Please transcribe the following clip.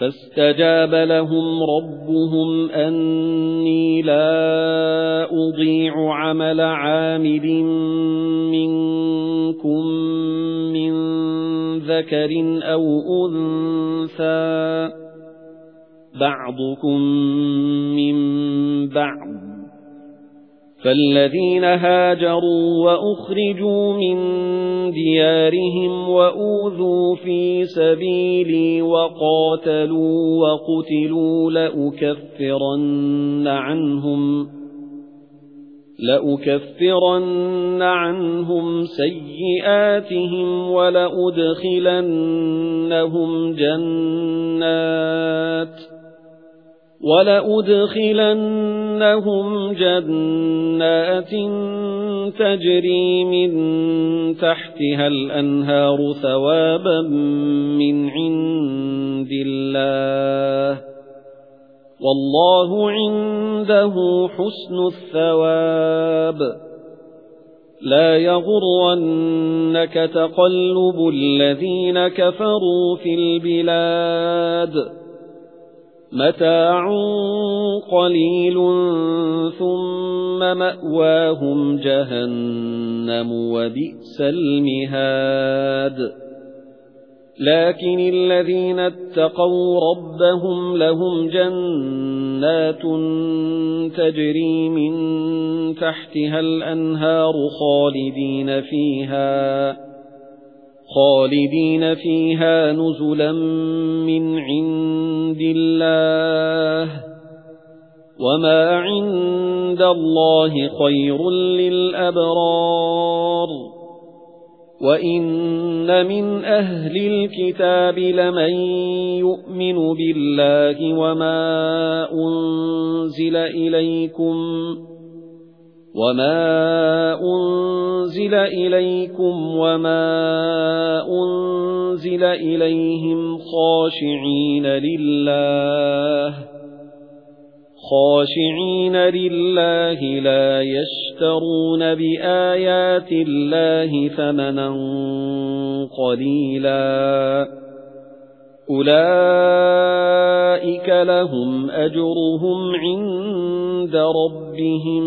فَاسْتَجَابَ لَهُمْ رَبُّهُمْ أَنِّي لَا أُضِيعُ عَمَلَ عَامِلٍ مِنكُم مِّن ذَكَرٍ أَوْ أُنثَىٰ. بَعْضُكُم مِّن بَعْضٍ. فَالَّذِينَ هَاجَرُوا وَأُخْرِجُوا مِن دِيَارِهِمْ وَأُوذُوا فِي سَبِيلِي وَقَاتَلُوا وَقُتِلُوا لَأُكَفِّرَنَّ عَنْهُمْ لَأُكَفِّرَنَّ عَنْهُمْ سَيِّئَاتِهِمْ وَلَأُدْخِلَنَّهُمْ جَنَّاتٍ وَلَأُدْخِلَنَّهُمْ جَنَّاتٍ تَجْرِي مِن تَحْتِهَا الْأَنْهَارُ ثَوَابًا مِنْ عِندِ اللَّهِ وَاللَّهُ عِندَهُ حُسْنُ الثَّوَابِ لَا يَغُرَّنَّكَ تَقَلُّبُ الَّذِينَ كَفَرُوا فِي الْبِلَادِ مَتَاعٌ قَلِيلٌ ثُمَّ مَأْوَاهُمْ جَهَنَّمُ وَبِئْسَ الْمِهَادُ. لَكِنَّ الَّذِينَ اتَّقَوْا رَبَّهُمْ لَهُمْ جَنَّاتٌ تَجْرِي مِن تَحْتِهَا الْأَنْهَارُ خَالِدِينَ فِيهَا. خالدين فيها نزلا من عند الله وما عند الله خير للأبرار وَإِنَّ مِنْ أَهْلِ الْكِتَابِ لَمَن يُؤْمِنُ بِاللَّهِ وَمَا أُنْزِلَ إِلَيْكُمْ وَمَا أُنْزِلَ إِلَيْكُمْ وَمَا أُنْزِلَ إِلَيْهِمْ خَاشِعِينَ لِلَّهِ خَاشِعِينَ لِلَّهِ لَا يَشْتَرُونَ بِآيَاتِ اللَّهِ ثَمَنًا قَلِيلًا أُولَئِكَ لَهُمْ أَجْرُهُمْ عِندَ رَبِّهِمْ